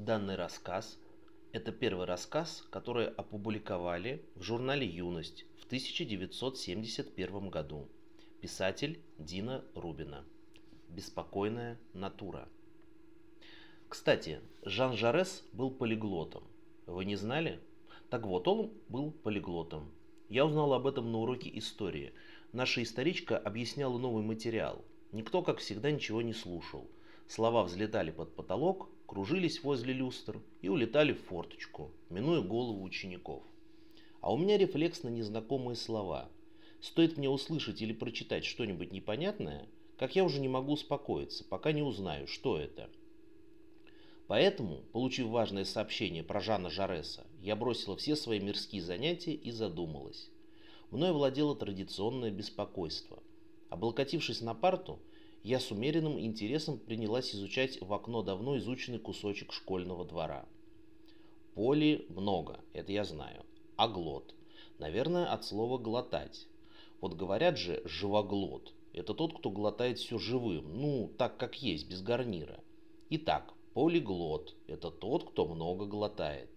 Данный рассказ – это первый рассказ, который опубликовали в журнале «Юность» в 1971 году. Писатель Дина Рубина. Беспокойная натура. Кстати, Жан Жарес был полиглотом. Вы не знали? Так вот, он был полиглотом. Я узнал об этом на уроке истории. Наша историчка объясняла новый материал. Никто, как всегда, ничего не слушал. Слова взлетали под потолок, кружились возле люстр и улетали в форточку, минуя голову учеников. А у меня рефлекс на незнакомые слова. Стоит мне услышать или прочитать что-нибудь непонятное, как я уже не могу успокоиться, пока не узнаю, что это. Поэтому, получив важное сообщение про Жана Жареса, я бросила все свои мирские занятия и задумалась. Мною владело традиционное беспокойство. Облокотившись на парту, я с умеренным интересом принялась изучать в окно давно изученный кусочек школьного двора. Поли много, это я знаю. А глот? Наверное, от слова «глотать». Вот говорят же «живоглот». Это тот, кто глотает все живым, ну, так как есть, без гарнира. Итак, полиглот – это тот, кто много глотает.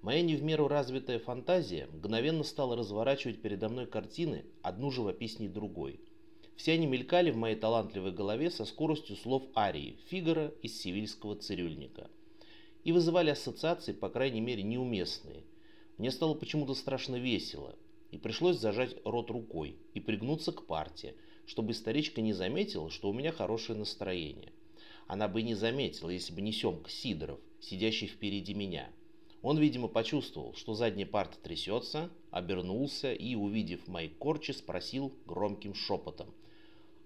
Моя не в меру развитая фантазия мгновенно стала разворачивать передо мной картины, одну живописней другой – все они мелькали в моей талантливой голове со скоростью слов арии Фигара из сивильского цирюльника. И вызывали ассоциации, по крайней мере, неуместные. Мне стало почему-то страшно весело, и пришлось зажать рот рукой и пригнуться к парте, чтобы старичка не заметила, что у меня хорошее настроение. Она бы не заметила, если бы не Семка Сидоров, сидящий впереди меня. Он, видимо, почувствовал, что задняя парта трясется, обернулся и, увидев мои корчи, спросил громким шепотом.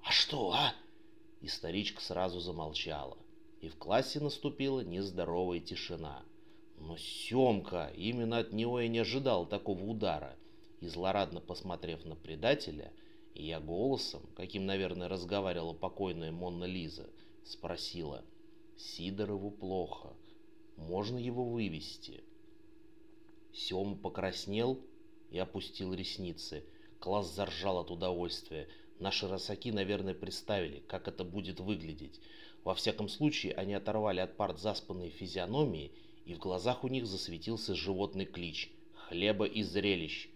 «А что, а?» И старичка сразу замолчала. И в классе наступила нездоровая тишина. Но Семка именно от него и не ожидал такого удара. И злорадно посмотрев на предателя, я голосом, каким, наверное, разговаривала покойная Монна Лиза, спросила, «Сидорову плохо, можно его вывести?» Сем покраснел и опустил ресницы. Класс заржал от удовольствия. Наши росаки, наверное, представили, как это будет выглядеть. Во всяком случае, они оторвали от парт заспанные физиономии, и в глазах у них засветился животный клич «Хлеба и зрелищ!»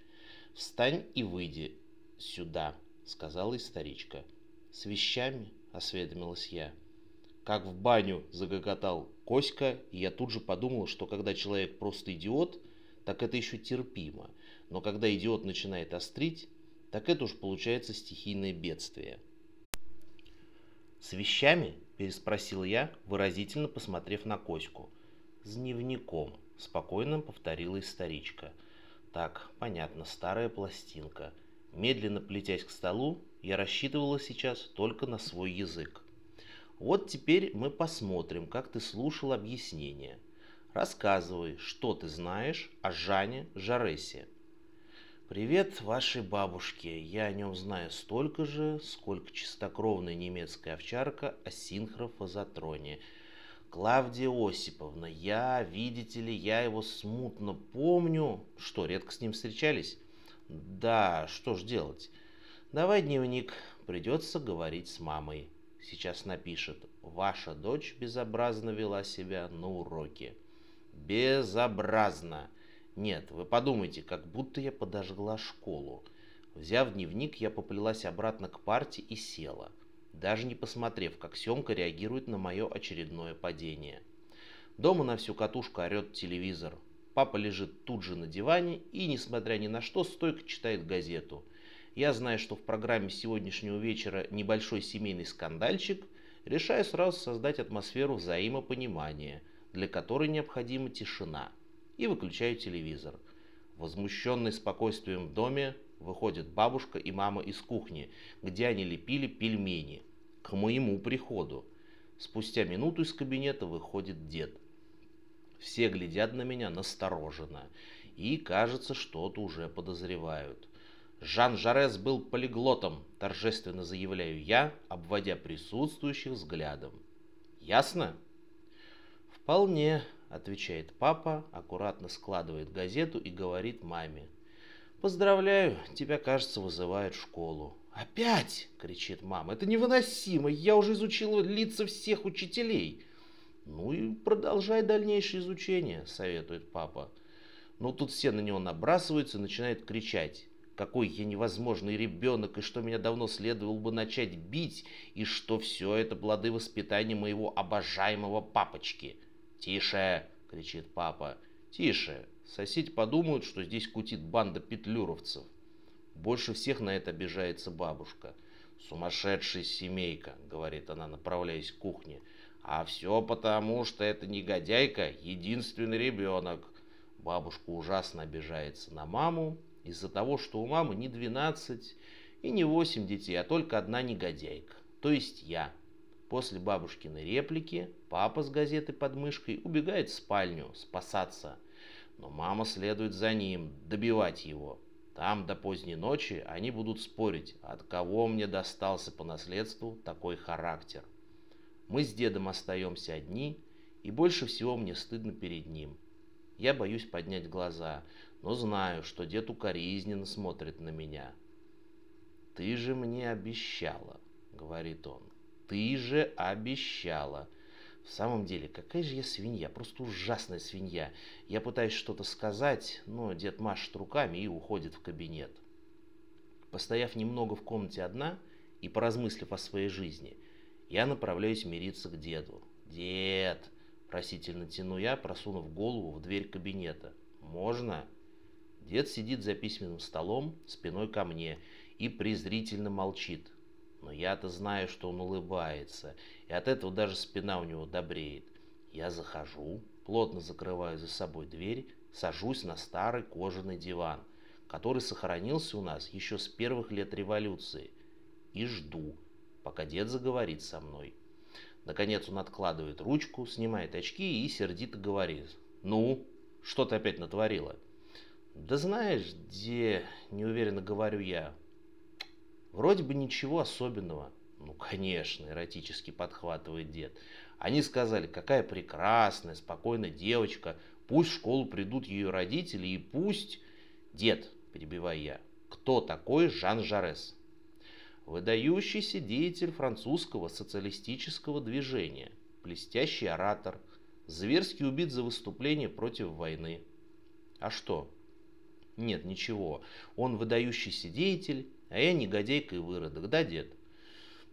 «Встань и выйди сюда», — сказала историчка. «С вещами?» — осведомилась я. «Как в баню!» — загоготал Коська, и я тут же подумал, что когда человек просто идиот, так это еще терпимо. Но когда идиот начинает острить, так это уж получается стихийное бедствие. «С вещами?» – переспросил я, выразительно посмотрев на Коську. «С дневником», – спокойно повторила историчка. «Так, понятно, старая пластинка. Медленно плетясь к столу, я рассчитывала сейчас только на свой язык. Вот теперь мы посмотрим, как ты слушал объяснение. Рассказывай, что ты знаешь о Жане Жаресе. Привет вашей бабушке. Я о нем знаю столько же, сколько чистокровная немецкая овчарка о синхрофазотроне. Клавдия Осиповна, я, видите ли, я его смутно помню. Что, редко с ним встречались? Да, что ж делать? Давай дневник, придется говорить с мамой. Сейчас напишет. Ваша дочь безобразно вела себя на уроке. Безобразно. Нет, вы подумайте, как будто я подожгла школу. Взяв дневник, я поплелась обратно к парте и села, даже не посмотрев, как Семка реагирует на мое очередное падение. Дома на всю катушку орет телевизор. Папа лежит тут же на диване и, несмотря ни на что, стойко читает газету. Я знаю, что в программе сегодняшнего вечера небольшой семейный скандальчик, решаю сразу создать атмосферу взаимопонимания, для которой необходима тишина – и выключаю телевизор. Возмущенный спокойствием в доме выходят бабушка и мама из кухни, где они лепили пельмени. К моему приходу. Спустя минуту из кабинета выходит дед. Все глядят на меня настороженно и, кажется, что-то уже подозревают. Жан Жарес был полиглотом, торжественно заявляю я, обводя присутствующих взглядом. Ясно? Вполне, отвечает папа, аккуратно складывает газету и говорит маме. «Поздравляю, тебя, кажется, вызывают в школу». «Опять!» — кричит мама. «Это невыносимо! Я уже изучила лица всех учителей!» Ну и продолжай дальнейшее изучение, советует папа. Но тут все на него набрасываются и начинают кричать. Какой я невозможный ребенок, и что меня давно следовало бы начать бить, и что все это плоды воспитания моего обожаемого папочки. «Тише!» — кричит папа. «Тише! Соседи подумают, что здесь кутит банда петлюровцев». Больше всех на это обижается бабушка. «Сумасшедшая семейка», — говорит она, направляясь к кухне. «А все потому, что эта негодяйка — единственный ребенок. Бабушка ужасно обижается на маму из-за того, что у мамы не 12 и не 8 детей, а только одна негодяйка, то есть я. После бабушкиной реплики папа с газетой под мышкой убегает в спальню спасаться, но мама следует за ним, добивать его. Там до поздней ночи они будут спорить, от кого мне достался по наследству такой характер. Мы с дедом остаемся одни, и больше всего мне стыдно перед ним – я боюсь поднять глаза, но знаю, что дед укоризненно смотрит на меня. «Ты же мне обещала», — говорит он. «Ты же обещала». В самом деле, какая же я свинья, просто ужасная свинья. Я пытаюсь что-то сказать, но дед машет руками и уходит в кабинет. Постояв немного в комнате одна и поразмыслив о своей жизни, я направляюсь мириться к деду. «Дед!» Просительно тяну я, просунув голову в дверь кабинета. «Можно?» Дед сидит за письменным столом, спиной ко мне, и презрительно молчит. Но я-то знаю, что он улыбается, и от этого даже спина у него добреет. Я захожу, плотно закрываю за собой дверь, сажусь на старый кожаный диван, который сохранился у нас еще с первых лет революции, и жду, пока дед заговорит со мной. Наконец он откладывает ручку, снимает очки и сердито говорит. «Ну, что ты опять натворила?» «Да знаешь, где...» — неуверенно говорю я. «Вроде бы ничего особенного». «Ну, конечно», — эротически подхватывает дед. «Они сказали, какая прекрасная, спокойная девочка, пусть в школу придут ее родители и пусть...» «Дед», — перебиваю я, — «кто такой Жан Жарес?» выдающийся деятель французского социалистического движения, блестящий оратор, зверски убит за выступление против войны. А что? Нет, ничего. Он выдающийся деятель, а я негодяйка и выродок, да, дед?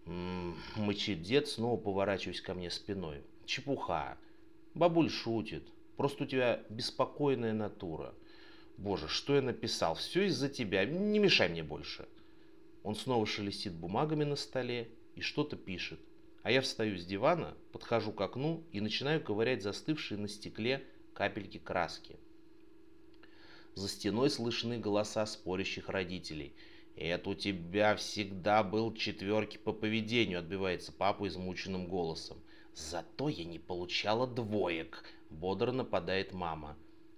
М-м, мычит дед, снова поворачиваясь ко мне спиной. Чепуха. Бабуль шутит. Просто у тебя беспокойная натура. Боже, что я написал? Все из-за тебя. Не мешай мне больше. Он снова шелестит бумагами на столе и что-то пишет. А я встаю с дивана, подхожу к окну и начинаю ковырять застывшие на стекле капельки краски. За стеной слышны голоса спорящих родителей. «Это у тебя всегда был четверки по поведению», — отбивается папа измученным голосом. «Зато я не получала двоек», — бодро нападает мама.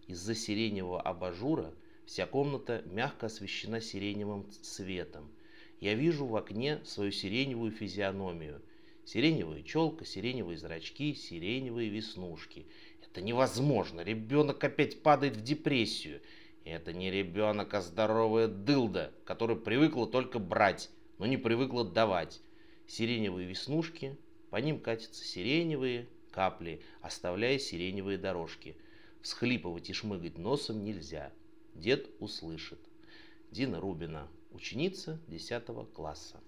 Из-за сиреневого абажура вся комната мягко освещена сиреневым светом я вижу в окне свою сиреневую физиономию. Сиреневая челка, сиреневые зрачки, сиреневые веснушки. Это невозможно. Ребенок опять падает в депрессию. Это не ребенок, а здоровая дылда, которая привыкла только брать, но не привыкла давать. Сиреневые веснушки, по ним катятся сиреневые капли, оставляя сиреневые дорожки. Всхлипывать и шмыгать носом нельзя. Дед услышит. Дина Рубина, ученица 10 класса.